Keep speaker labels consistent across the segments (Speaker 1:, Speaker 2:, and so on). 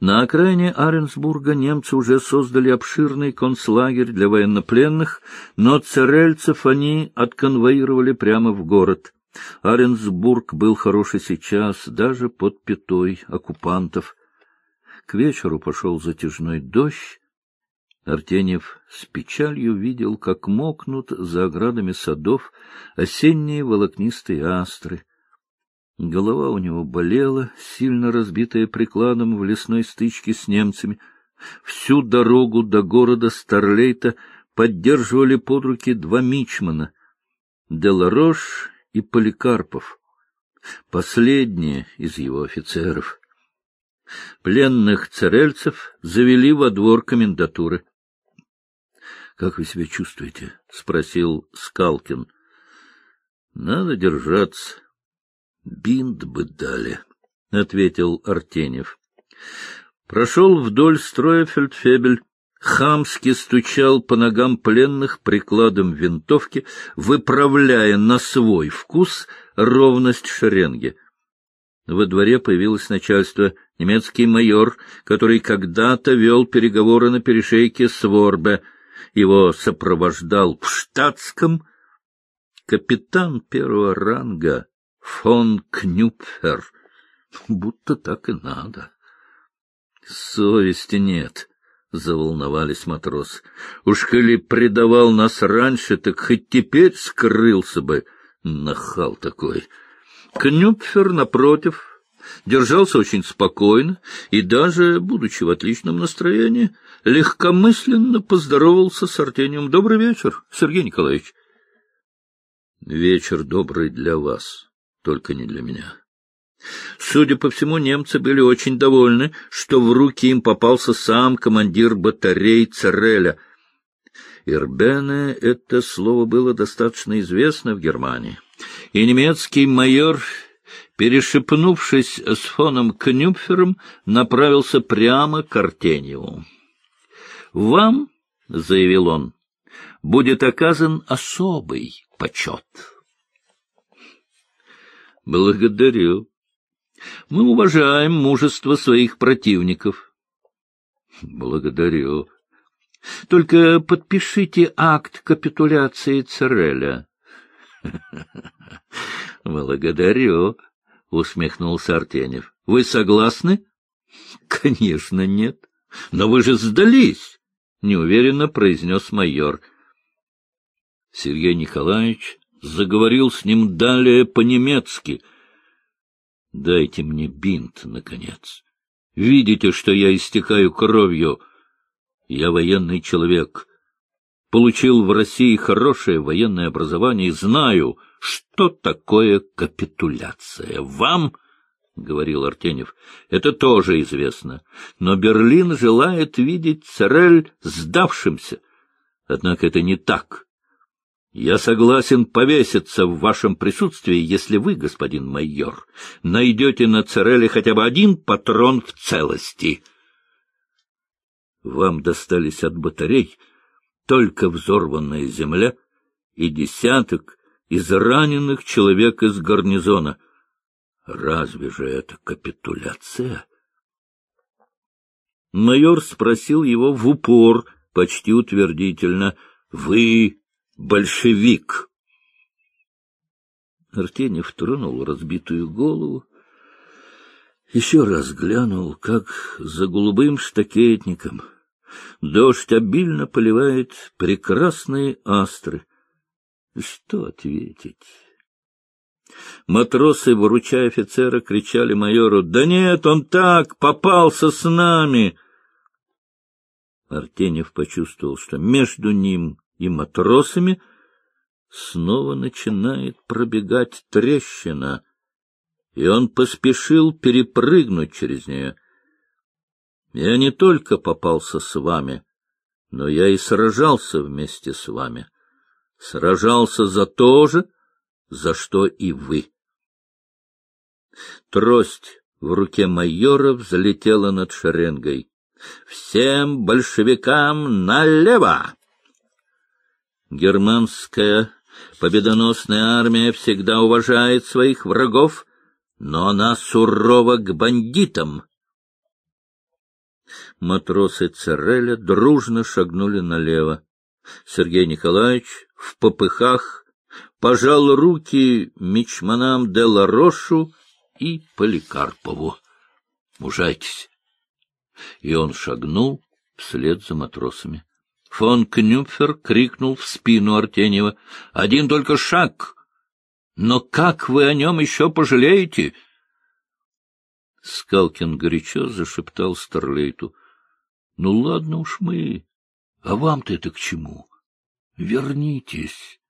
Speaker 1: На окраине Аренсбурга немцы уже создали обширный концлагерь для военнопленных, но церельцев они отконвоировали прямо в город. Аренсбург был хороший сейчас, даже под пятой оккупантов. К вечеру пошел затяжной дождь. Артеньев с печалью видел, как мокнут за оградами садов осенние волокнистые астры. Голова у него болела, сильно разбитая прикладом в лесной стычке с немцами. Всю дорогу до города Старлейта поддерживали под руки два мичмана — Деларош и Поликарпов, последние из его офицеров. Пленных царельцев завели во двор комендатуры. — Как вы себя чувствуете? — спросил Скалкин. — Надо держаться. — Бинт бы дали, — ответил Артенев. Прошел вдоль строя фельдфебель, хамски стучал по ногам пленных прикладом винтовки, выправляя на свой вкус ровность шеренги. Во дворе появилось начальство, немецкий майор, который когда-то вел переговоры на перешейке с Ворбе. Его сопровождал в штатском капитан первого ранга фон Кнюпфер. Будто так и надо. Совести нет, — заволновались матрос. Уж коли предавал нас раньше, так хоть теперь скрылся бы. Нахал такой. Кнюпфер, напротив, держался очень спокойно и даже, будучи в отличном настроении, легкомысленно поздоровался с Артением. Добрый вечер, Сергей Николаевич. — Вечер добрый для вас, только не для меня. Судя по всему, немцы были очень довольны, что в руки им попался сам командир батарей Цереля. Ирбене это слово было достаточно известно в Германии, и немецкий майор, перешепнувшись с фоном Кнюпфером, направился прямо к Артеньеву. — Вам, — заявил он, — будет оказан особый почет. Благодарю. Мы уважаем мужество своих противников. Благодарю. Только подпишите акт капитуляции Цереля. Благодарю, усмехнулся Артенев. Вы согласны? Конечно, нет. Но вы же сдались, неуверенно произнес майор. Сергей Николаевич заговорил с ним далее по-немецки. — Дайте мне бинт, наконец. Видите, что я истекаю кровью? Я военный человек. Получил в России хорошее военное образование и знаю, что такое капитуляция. Вам, — говорил Артенев, — это тоже известно. Но Берлин желает видеть Церель сдавшимся. Однако это не так. Я согласен повеситься в вашем присутствии, если вы, господин майор, найдете на Цереле хотя бы один патрон в целости. Вам достались от батарей только взорванная земля и десяток израненных человек из гарнизона. Разве же это капитуляция? Майор спросил его в упор, почти утвердительно. — Вы большевик. Артенев тронул разбитую голову, еще раз глянул, как за голубым штакетником дождь обильно поливает прекрасные астры. Что ответить? Матросы, выручая офицера, кричали майору, «Да нет, он так, попался с нами!» Артенев почувствовал, что между ним и матросами, снова начинает пробегать трещина, и он поспешил перепрыгнуть через нее. Я не только попался с вами, но я и сражался вместе с вами. Сражался за то же, за что и вы. Трость в руке майора взлетела над шеренгой. «Всем большевикам налево!» Германская победоносная армия всегда уважает своих врагов, но она сурова к бандитам. Матросы Цереля дружно шагнули налево. Сергей Николаевич в попыхах пожал руки мичманам де Ларошу и Поликарпову. Мужайтесь. И он шагнул вслед за матросами. Фон Кнюпфер крикнул в спину Артеньева. — Один только шаг! Но как вы о нем еще пожалеете? Скалкин горячо зашептал Старлейту. — Ну, ладно уж мы. А вам-то это к чему? Вернитесь.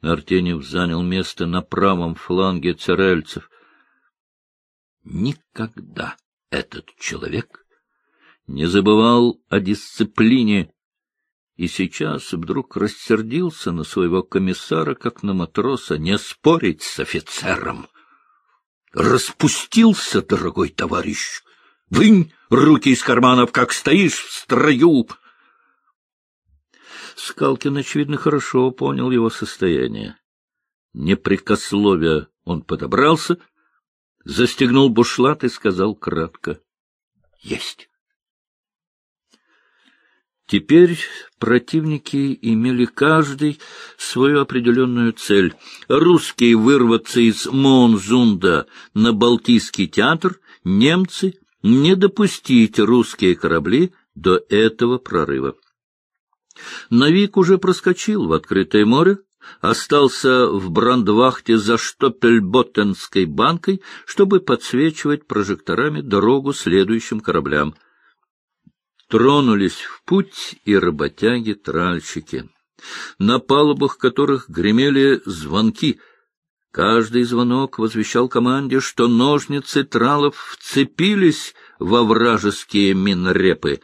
Speaker 1: Артеньев занял место на правом фланге царельцев. Никогда этот человек не забывал о дисциплине и сейчас вдруг рассердился на своего комиссара, как на матроса, не спорить с офицером. Распустился, дорогой товарищ! Вынь руки из карманов, как стоишь в строю! Скалкин, очевидно, хорошо понял его состояние. Непрекословия он подобрался, застегнул бушлат и сказал кратко — Есть. Теперь противники имели каждый свою определенную цель. Русские вырваться из Монзунда на Балтийский театр, немцы не допустить русские корабли до этого прорыва. Навик уже проскочил в открытое море, остался в брандвахте за Штопельботтенской банкой, чтобы подсвечивать прожекторами дорогу следующим кораблям — Тронулись в путь и работяги-тральщики, на палубах которых гремели звонки. Каждый звонок возвещал команде, что ножницы тралов вцепились во вражеские минрепы.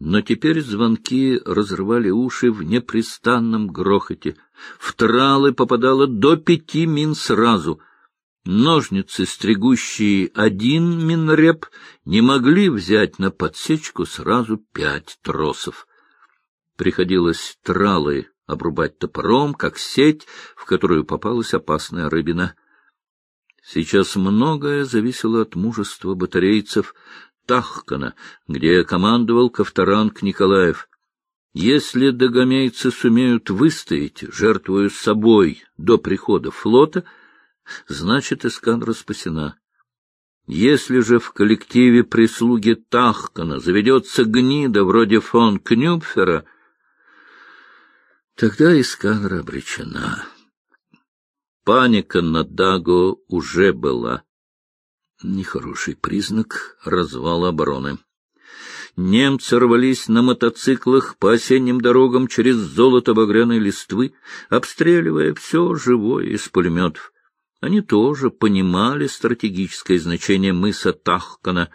Speaker 1: Но теперь звонки разрывали уши в непрестанном грохоте. В тралы попадало до пяти мин сразу — Ножницы, стригущие один минреп, не могли взять на подсечку сразу пять тросов. Приходилось тралы обрубать топором, как сеть, в которую попалась опасная рыбина. Сейчас многое зависело от мужества батарейцев Тахкана, где командовал Ковторанг Николаев. Если догомейцы сумеют выстоять, жертвуя собой до прихода флота — значит, эскадра спасена. Если же в коллективе прислуги Тахкана заведется гнида вроде фон Кнюпфера, тогда эскадра обречена. Паника на Даго уже была. Нехороший признак развала обороны. Немцы рвались на мотоциклах по осенним дорогам через золото-багряной листвы, обстреливая все живое из пулеметов. Они тоже понимали стратегическое значение мыса Тахкана.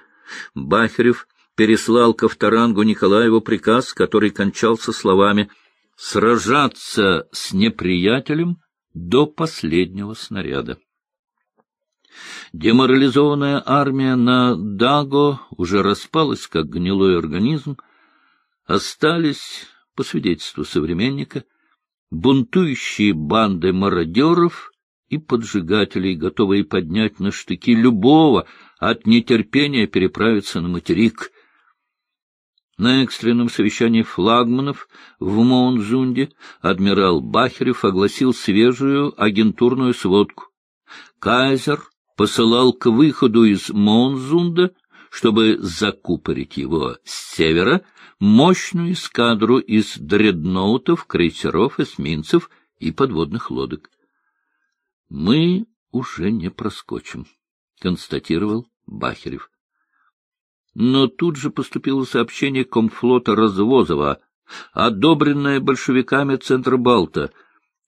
Speaker 1: Бахерев переслал Ковторангу Николаеву приказ, который кончался словами «сражаться с неприятелем до последнего снаряда». Деморализованная армия на Даго уже распалась, как гнилой организм. Остались, по свидетельству современника, бунтующие банды мародеров и поджигателей, готовые поднять на штыки любого от нетерпения переправиться на материк. На экстренном совещании флагманов в Монзунде адмирал Бахерев огласил свежую агентурную сводку. Кайзер посылал к выходу из Монзунда, чтобы закупорить его с севера, мощную эскадру из дредноутов, крейсеров, эсминцев и подводных лодок. — Мы уже не проскочим, — констатировал Бахерев. Но тут же поступило сообщение комфлота Развозова, одобренное большевиками Центробалта.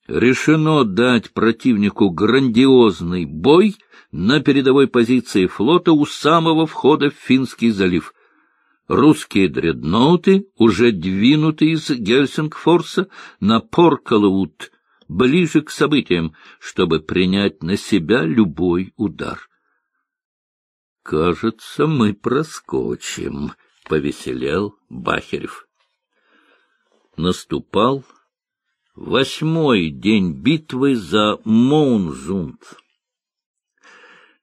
Speaker 1: Решено дать противнику грандиозный бой на передовой позиции флота у самого входа в Финский залив. Русские дредноуты уже двинуты из Гельсингфорса на Поркалаут — ближе к событиям, чтобы принять на себя любой удар. — Кажется, мы проскочим, — повеселел Бахерев. Наступал восьмой день битвы за Моунзунд.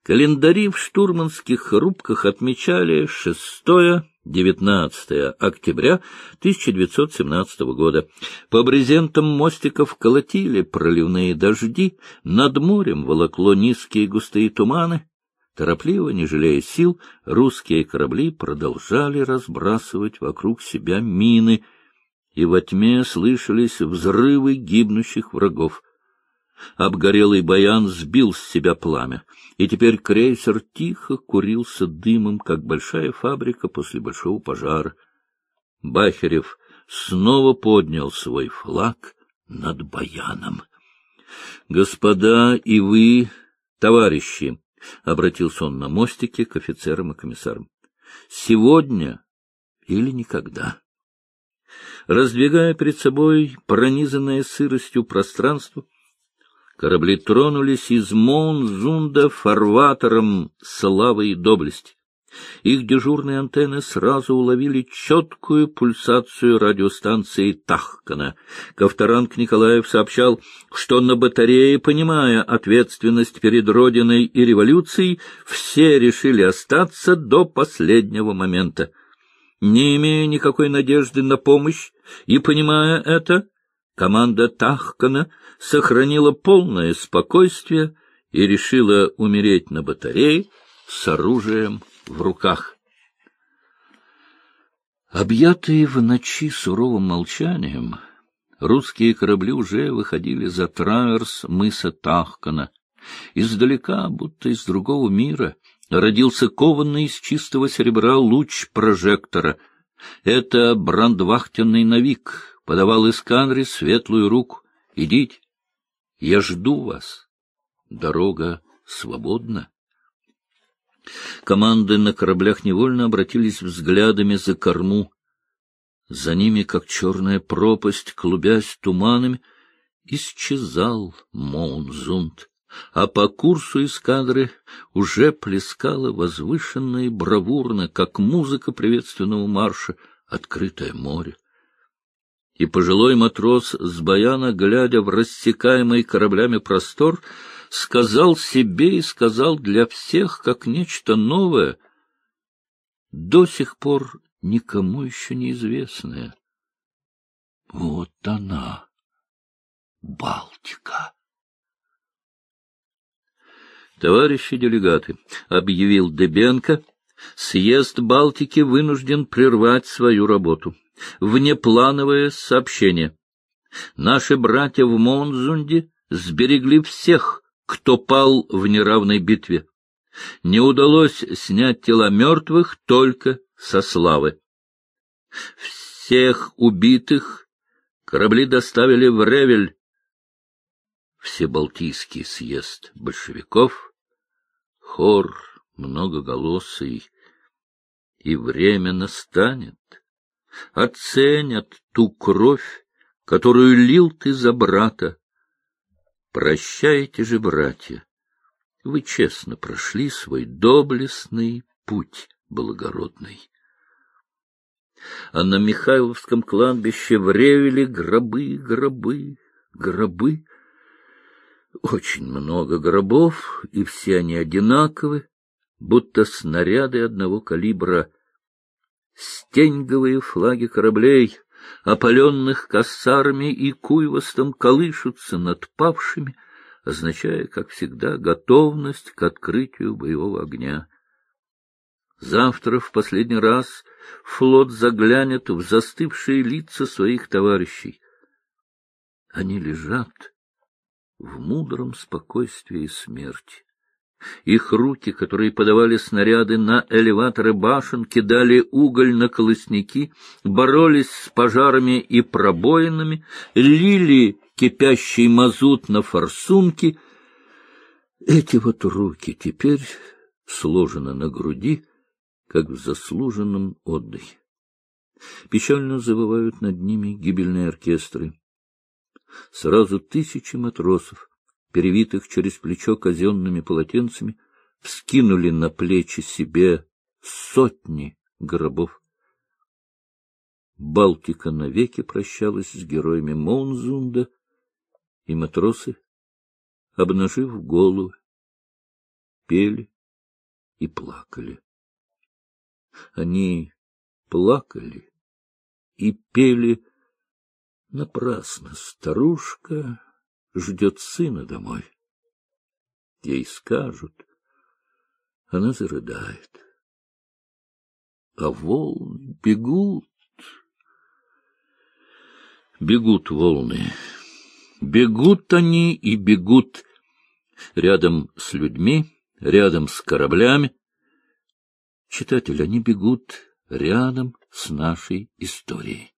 Speaker 1: Календари в штурманских рубках отмечали шестое 19 октября 1917 года. По брезентам мостиков колотили проливные дожди, над морем волокло низкие густые туманы. Торопливо, не жалея сил, русские корабли продолжали разбрасывать вокруг себя мины, и во тьме слышались взрывы гибнущих врагов. Обгорелый баян сбил с себя пламя, и теперь крейсер тихо курился дымом, как большая фабрика после большого пожара. Бахерев снова поднял свой флаг над баяном. — Господа и вы, товарищи, — обратился он на мостике к офицерам и комиссарам, — сегодня или никогда. Раздвигая перед собой пронизанное сыростью пространство, Корабли тронулись из Монзунда фарватером славы и доблести. Их дежурные антенны сразу уловили четкую пульсацию радиостанции Тахкана. Ковторанг Николаев сообщал, что на батарее, понимая ответственность перед Родиной и революцией, все решили остаться до последнего момента. Не имея никакой надежды на помощь и понимая это, команда Тахкана сохранила полное спокойствие и решила умереть на батарее с оружием в руках. Объятые в ночи суровым молчанием, русские корабли уже выходили за траверс мыса Тахкана. Издалека, будто из другого мира, родился кованный из чистого серебра луч прожектора. Это брандвахтенный навик подавал Исканре светлую руку. Идите, я жду вас. Дорога свободна. Команды на кораблях невольно обратились взглядами за корму. За ними, как черная пропасть, клубясь туманами, исчезал Моунзунд, а по курсу эскадры уже плескало возвышенно и бравурно, как музыка приветственного марша, открытое море и пожилой матрос с баяна, глядя в рассекаемый кораблями простор, сказал себе и сказал для всех как нечто новое, до сих пор никому еще неизвестное. Вот она, Балтика. Товарищи делегаты, — объявил Дебенко, — съезд Балтики вынужден прервать свою работу внеплановое сообщение. Наши братья в Монзунде сберегли всех, кто пал в неравной битве. Не удалось снять тела мертвых только со славы. Всех убитых корабли доставили в Ревель. Всебалтийский съезд большевиков, хор многоголосый, и время настанет оценят ту кровь, которую лил ты за брата. Прощайте же, братья, вы честно прошли свой доблестный путь благородный. А на Михайловском кладбище вревели гробы, гробы, гробы. Очень много гробов, и все они одинаковы, будто снаряды одного калибра — Стеньговые флаги кораблей, опаленных косарами и куйвостом, колышутся над павшими, означая, как всегда, готовность к открытию боевого огня. Завтра в последний раз флот заглянет в застывшие лица своих товарищей. Они лежат в мудром спокойствии смерти. Их руки, которые подавали снаряды на элеваторы башен, кидали уголь на колосники, боролись с пожарами и пробоинами, лили кипящий мазут на форсунки. Эти вот руки теперь сложены на груди, как в заслуженном отдыхе. Печально завывают над ними гибельные оркестры. Сразу тысячи матросов перевитых через плечо казенными полотенцами, вскинули на плечи себе сотни гробов. Балтика навеки прощалась с героями Монзунда, и матросы, обнажив головы, пели и плакали. Они плакали и пели напрасно. Старушка ждет сына домой. Ей скажут, она зарыдает. А волны бегут, бегут волны. Бегут они и бегут рядом с людьми, рядом с кораблями. Читатель, они бегут рядом с нашей историей.